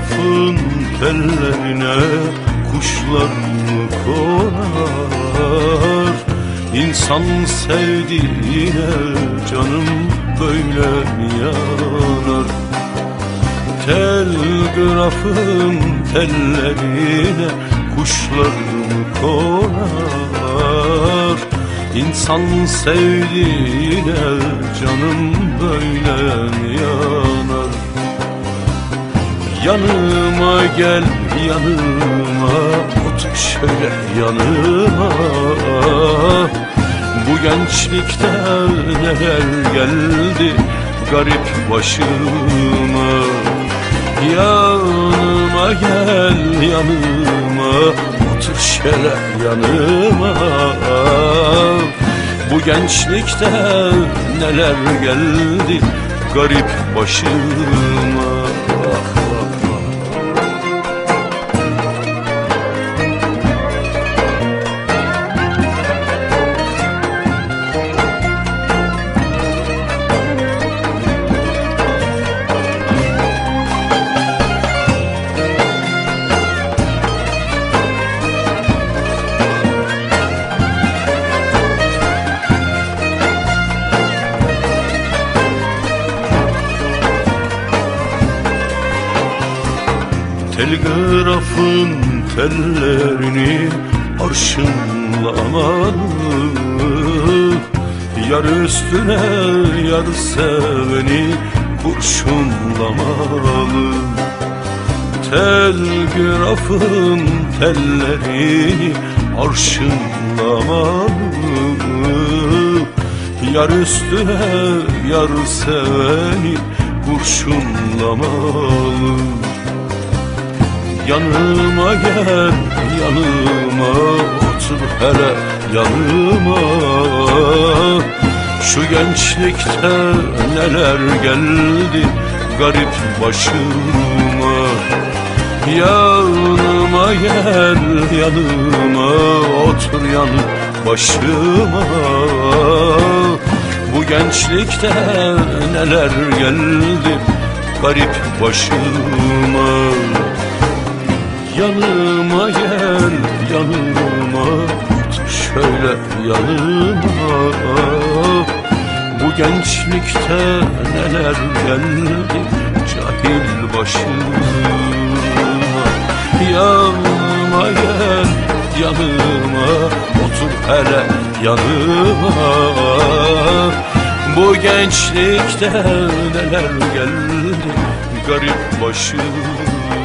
Telgrafın tellerine kuşlar mı konar? İnsan sevdiğine canım böyle yanar? Telgrafın tellerine kuşlar mı konar? İnsan sevdiğine canım böyle yanar Yanıma gel yanıma. Otur şöyle yanıma. Bu gençlikte neler geldi Garip başıma? Yanıma gel yanıma. Otur şöyle yanıma. Bu gençlikte neler geldi Garip başıma Telgrafın tellerini arşınlamalı Yar üstüne yar seveni kurşunlamalı Telgrafın tellerini arşınlamalı Yar üstüne yar seveni kurşunlamalı Yanıma gel yanıma otur hele yanıma. Şu gençlikte neler geldi garip başıma. Yanıma gel yanıma otur yanı başıma. Bu gençlikte neler geldi garip başıma yanıma. Bu gençlikte neler geldi cahil başıma. Yanıma gel yanıma otur hele yanıma. Bu gençlikte neler geldi garip başıma